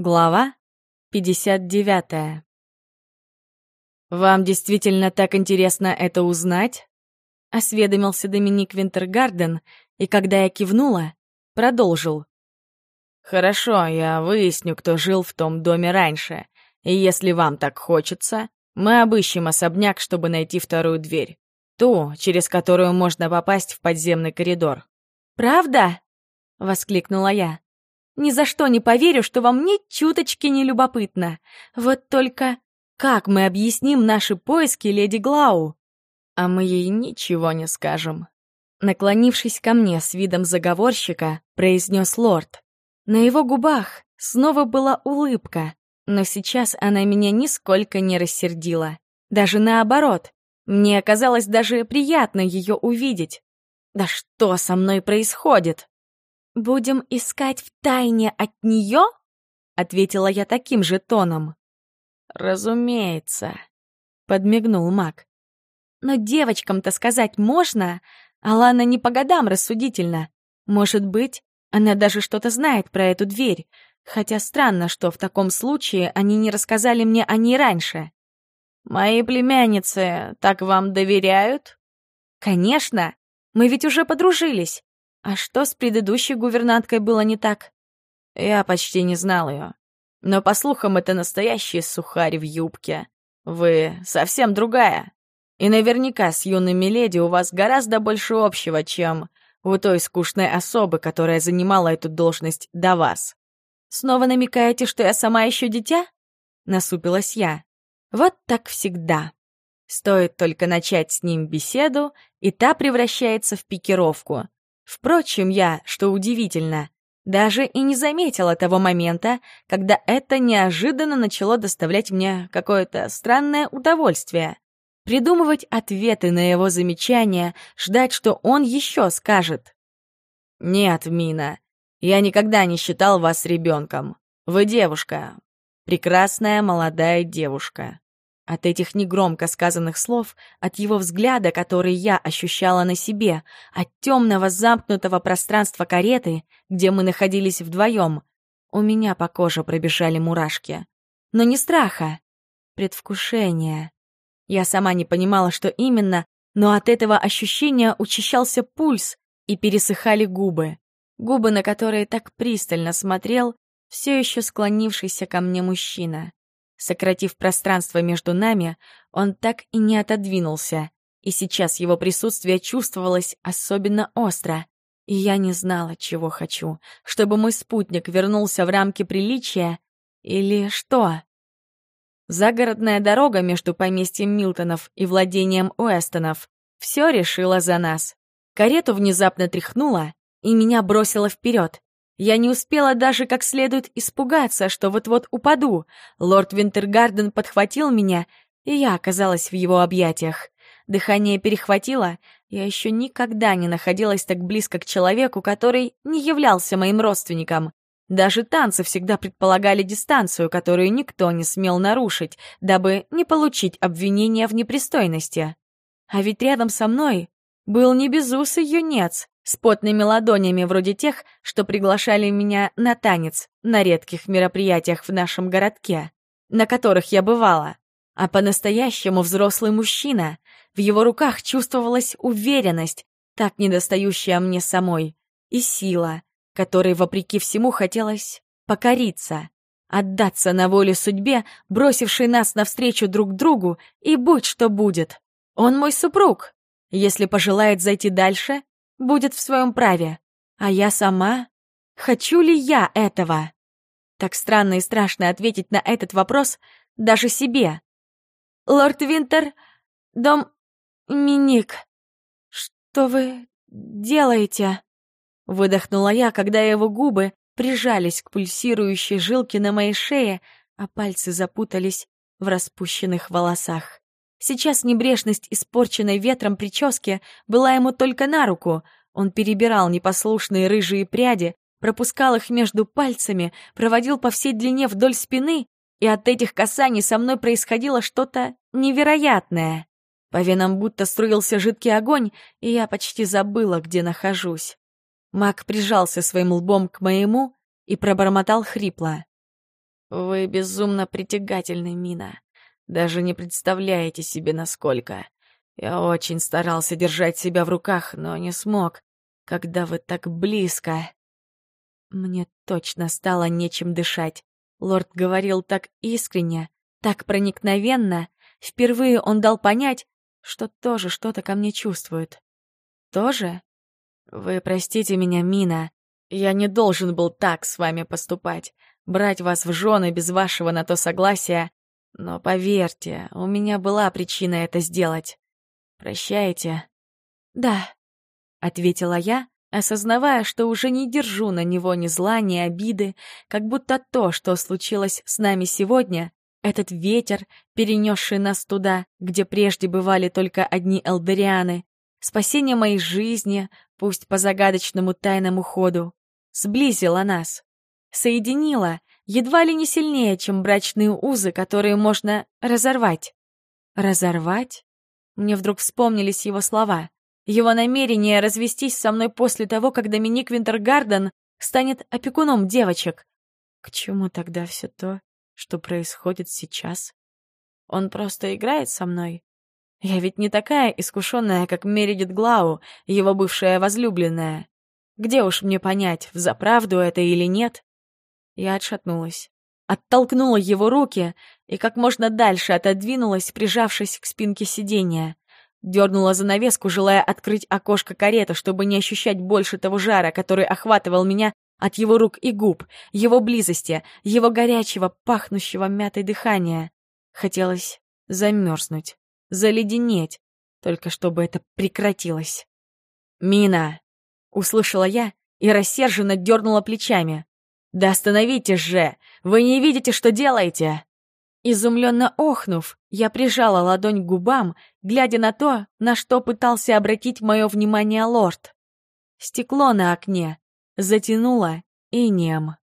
Глава 59. «Вам действительно так интересно это узнать?» — осведомился Доминик Винтергарден, и когда я кивнула, продолжил. «Хорошо, я выясню, кто жил в том доме раньше, и если вам так хочется, мы обыщем особняк, чтобы найти вторую дверь, ту, через которую можно попасть в подземный коридор». «Правда?» — воскликнула я. Ни за что не поверю, что вам ни чуточки не любопытно. Вот только как мы объясним наши поиски леди Глау? А мы ей ничего не скажем. Наклонившись ко мне с видом заговорщика, произнес лорд. На его губах снова была улыбка, но сейчас она меня нисколько не рассердила. Даже наоборот, мне оказалось даже приятно ее увидеть. Да что со мной происходит? «Будем искать в тайне от нее?» — ответила я таким же тоном. «Разумеется», — подмигнул маг. «Но девочкам-то сказать можно? Алана не по годам рассудительно. Может быть, она даже что-то знает про эту дверь, хотя странно, что в таком случае они не рассказали мне о ней раньше». «Мои племянницы так вам доверяют?» «Конечно! Мы ведь уже подружились. А что с предыдущей гувернанткой было не так? Я почти не знал ее. Но, по слухам, это настоящий сухарь в юбке. Вы совсем другая. И наверняка с юными леди у вас гораздо больше общего, чем у той скучной особы, которая занимала эту должность до вас. Снова намекаете, что я сама еще дитя? Насупилась я. Вот так всегда. Стоит только начать с ним беседу, и та превращается в пикировку. Впрочем, я, что удивительно, даже и не заметила того момента, когда это неожиданно начало доставлять мне какое-то странное удовольствие. Придумывать ответы на его замечания, ждать, что он еще скажет. «Нет, Мина, я никогда не считал вас ребенком. Вы девушка. Прекрасная молодая девушка. От этих негромко сказанных слов, от его взгляда, который я ощущала на себе, от темного замкнутого пространства кареты, где мы находились вдвоем, у меня по коже пробежали мурашки. Но не страха, предвкушения. Я сама не понимала, что именно, но от этого ощущения учащался пульс и пересыхали губы. Губы, на которые так пристально смотрел все еще склонившийся ко мне мужчина. Сократив пространство между нами, он так и не отодвинулся, и сейчас его присутствие чувствовалось особенно остро. И я не знала, чего хочу, чтобы мой спутник вернулся в рамки приличия или что. Загородная дорога между поместьем Милтонов и владением Уэстонов все решила за нас. Карету внезапно тряхнула, и меня бросило вперед. Я не успела даже как следует испугаться, что вот-вот упаду. Лорд Винтергарден подхватил меня, и я оказалась в его объятиях. Дыхание перехватило, я еще никогда не находилась так близко к человеку, который не являлся моим родственником. Даже танцы всегда предполагали дистанцию, которую никто не смел нарушить, дабы не получить обвинения в непристойности. А ведь рядом со мной был не безусый юнец, с потными ладонями вроде тех, что приглашали меня на танец на редких мероприятиях в нашем городке, на которых я бывала. А по-настоящему взрослый мужчина. В его руках чувствовалась уверенность, так недостающая мне самой, и сила, которой, вопреки всему, хотелось покориться, отдаться на волю судьбе, бросившей нас навстречу друг другу, и будь что будет. Он мой супруг. Если пожелает зайти дальше, будет в своем праве. А я сама? Хочу ли я этого? Так странно и страшно ответить на этот вопрос даже себе. «Лорд Винтер, дом... Миник, что вы делаете?» Выдохнула я, когда его губы прижались к пульсирующей жилке на моей шее, а пальцы запутались в распущенных волосах. Сейчас небрежность испорченной ветром прически была ему только на руку. Он перебирал непослушные рыжие пряди, пропускал их между пальцами, проводил по всей длине вдоль спины, и от этих касаний со мной происходило что-то невероятное. По венам будто струился жидкий огонь, и я почти забыла, где нахожусь. Мак прижался своим лбом к моему и пробормотал хрипло. Вы безумно притягательны, Мина. Даже не представляете себе, насколько. Я очень старался держать себя в руках, но не смог, когда вы так близко. Мне точно стало нечем дышать. Лорд говорил так искренне, так проникновенно. Впервые он дал понять, что тоже что-то ко мне чувствует. Тоже? Вы простите меня, Мина. Я не должен был так с вами поступать, брать вас в жены без вашего на то согласия. Но поверьте, у меня была причина это сделать. Прощаете?» «Да», — ответила я, осознавая, что уже не держу на него ни зла, ни обиды, как будто то, что случилось с нами сегодня, этот ветер, перенесший нас туда, где прежде бывали только одни элдерианы, спасение моей жизни, пусть по загадочному тайному ходу, сблизило нас, соединило едва ли не сильнее, чем брачные узы, которые можно разорвать. Разорвать? Мне вдруг вспомнились его слова. Его намерение развестись со мной после того, как Доминик Винтергарден станет опекуном девочек. К чему тогда все то, что происходит сейчас? Он просто играет со мной. Я ведь не такая искушенная, как Мередит Глау, его бывшая возлюбленная. Где уж мне понять, взаправду это или нет? Я отшатнулась оттолкнула его руки и как можно дальше отодвинулась, прижавшись к спинке сиденья. Дернула занавеску, желая открыть окошко кареты, чтобы не ощущать больше того жара, который охватывал меня от его рук и губ, его близости, его горячего, пахнущего мятой дыхания. Хотелось замерзнуть, заледенеть, только чтобы это прекратилось. «Мина!» — услышала я и рассерженно дернула плечами. «Да остановитесь же! Вы не видите, что делаете!» Изумленно охнув, я прижала ладонь к губам, глядя на то, на что пытался обратить мое внимание лорд. Стекло на окне затянуло и нем.